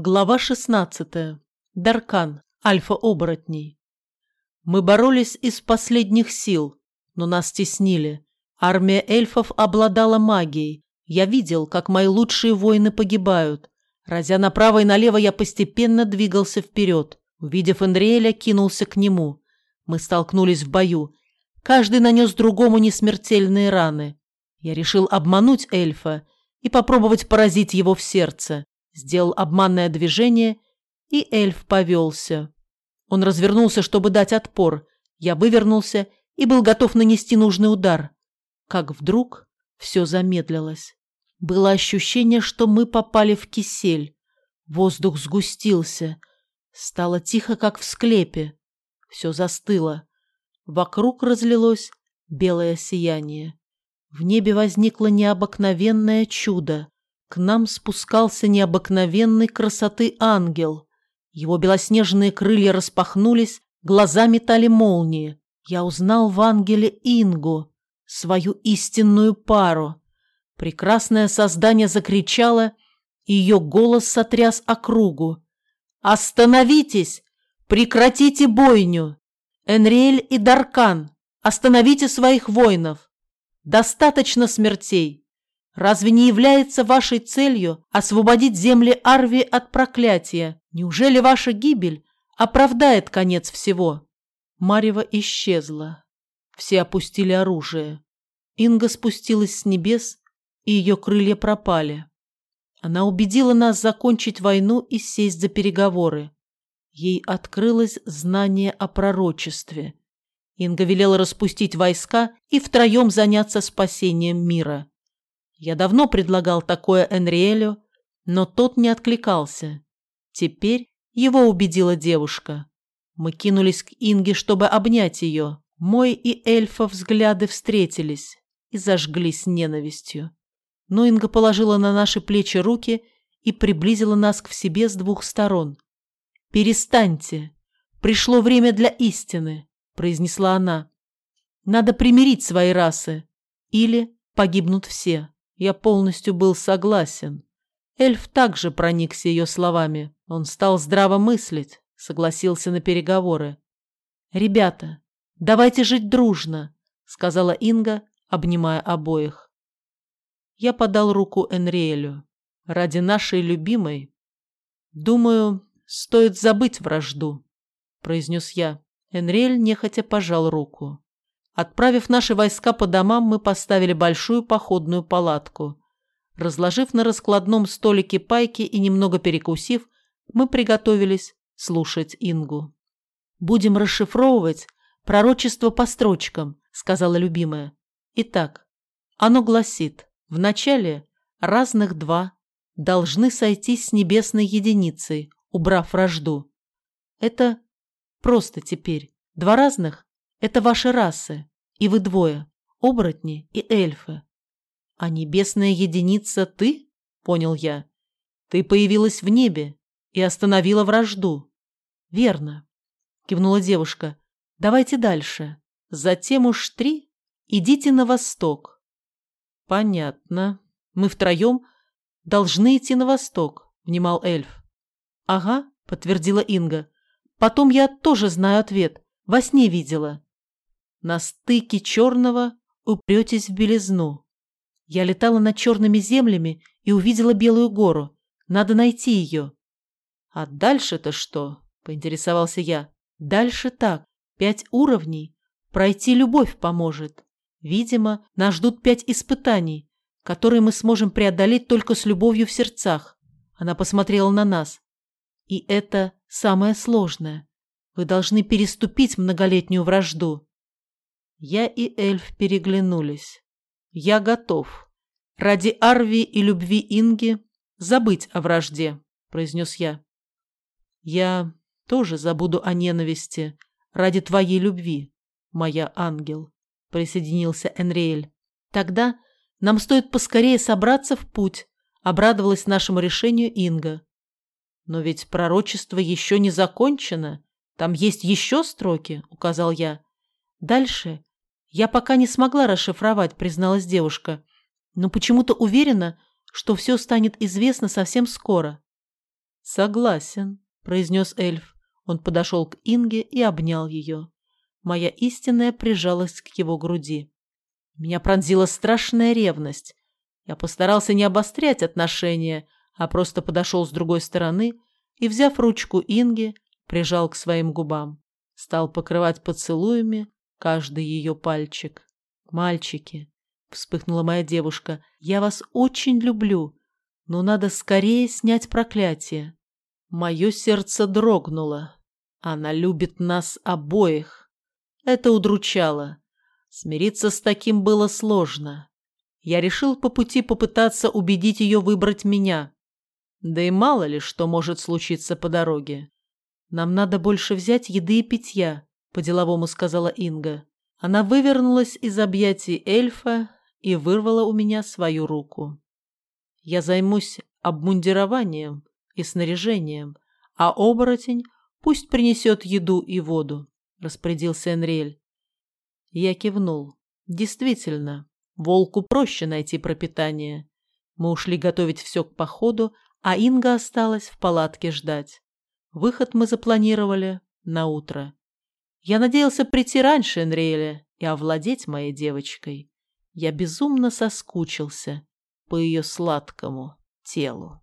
Глава 16. Даркан. Альфа-оборотней. Мы боролись из последних сил, но нас теснили. Армия эльфов обладала магией. Я видел, как мои лучшие воины погибают. Разя направо и налево, я постепенно двигался вперед. Увидев Энриэля, кинулся к нему. Мы столкнулись в бою. Каждый нанес другому несмертельные раны. Я решил обмануть эльфа и попробовать поразить его в сердце сделал обманное движение, и эльф повелся. Он развернулся, чтобы дать отпор. Я вывернулся и был готов нанести нужный удар. Как вдруг все замедлилось. Было ощущение, что мы попали в кисель. Воздух сгустился. Стало тихо, как в склепе. Все застыло. Вокруг разлилось белое сияние. В небе возникло необыкновенное чудо. К нам спускался необыкновенной красоты ангел. Его белоснежные крылья распахнулись, глаза метали молнии. Я узнал в ангеле Ингу, свою истинную пару. Прекрасное создание закричало, и ее голос сотряс округу. «Остановитесь! Прекратите бойню! Энриэль и Даркан, остановите своих воинов! Достаточно смертей! Разве не является вашей целью освободить земли Арви от проклятия? Неужели ваша гибель оправдает конец всего?» Марева исчезла. Все опустили оружие. Инга спустилась с небес, и ее крылья пропали. Она убедила нас закончить войну и сесть за переговоры. Ей открылось знание о пророчестве. Инга велела распустить войска и втроем заняться спасением мира. Я давно предлагал такое Энриэлю, но тот не откликался. Теперь его убедила девушка. Мы кинулись к Инге, чтобы обнять ее. Мой и эльфа взгляды встретились и зажглись ненавистью. Но Инга положила на наши плечи руки и приблизила нас к себе с двух сторон. «Перестаньте! Пришло время для истины!» – произнесла она. «Надо примирить свои расы, или погибнут все». Я полностью был согласен. Эльф также проникся ее словами. Он стал здраво мыслить, согласился на переговоры. «Ребята, давайте жить дружно», — сказала Инга, обнимая обоих. Я подал руку Энриэлю. «Ради нашей любимой, думаю, стоит забыть вражду», — произнес я. Энриэль нехотя пожал руку. Отправив наши войска по домам, мы поставили большую походную палатку. Разложив на раскладном столике пайки и немного перекусив, мы приготовились слушать Ингу. «Будем расшифровывать пророчество по строчкам», — сказала любимая. Итак, оно гласит, в начале разных два должны сойтись с небесной единицей, убрав вражду. Это просто теперь. Два разных — это ваши расы. И вы двое, оборотни и эльфы. А небесная единица ты, понял я. Ты появилась в небе и остановила вражду. Верно, кивнула девушка. Давайте дальше. Затем уж три идите на восток. Понятно. Мы втроем должны идти на восток, внимал эльф. Ага, подтвердила Инга. Потом я тоже знаю ответ. Во сне видела. На стыке черного упретесь в белизну. Я летала над черными землями и увидела Белую гору. Надо найти ее. А дальше-то что? Поинтересовался я. Дальше так. Пять уровней. Пройти любовь поможет. Видимо, нас ждут пять испытаний, которые мы сможем преодолеть только с любовью в сердцах. Она посмотрела на нас. И это самое сложное. Вы должны переступить многолетнюю вражду. Я и эльф переглянулись. «Я готов. Ради Арви и любви Инги забыть о вражде», — произнес я. «Я тоже забуду о ненависти ради твоей любви, моя ангел», — присоединился Энриэль. «Тогда нам стоит поскорее собраться в путь», — обрадовалась нашему решению Инга. «Но ведь пророчество еще не закончено. Там есть еще строки», — указал я. «Дальше «Я пока не смогла расшифровать», — призналась девушка, «но почему-то уверена, что все станет известно совсем скоро». «Согласен», — произнес эльф. Он подошел к Инге и обнял ее. Моя истинная прижалась к его груди. Меня пронзила страшная ревность. Я постарался не обострять отношения, а просто подошел с другой стороны и, взяв ручку Инги, прижал к своим губам. Стал покрывать поцелуями каждый ее пальчик. «Мальчики», — вспыхнула моя девушка, — «я вас очень люблю, но надо скорее снять проклятие». Мое сердце дрогнуло. Она любит нас обоих. Это удручало. Смириться с таким было сложно. Я решил по пути попытаться убедить ее выбрать меня. Да и мало ли, что может случиться по дороге. «Нам надо больше взять еды и питья», — по-деловому сказала Инга. Она вывернулась из объятий эльфа и вырвала у меня свою руку. «Я займусь обмундированием и снаряжением, а оборотень пусть принесет еду и воду», — распорядился Энриэль. Я кивнул. «Действительно, волку проще найти пропитание. Мы ушли готовить все к походу, а Инга осталась в палатке ждать. Выход мы запланировали на утро. Я надеялся прийти раньше Энриэля и овладеть моей девочкой. Я безумно соскучился по ее сладкому телу.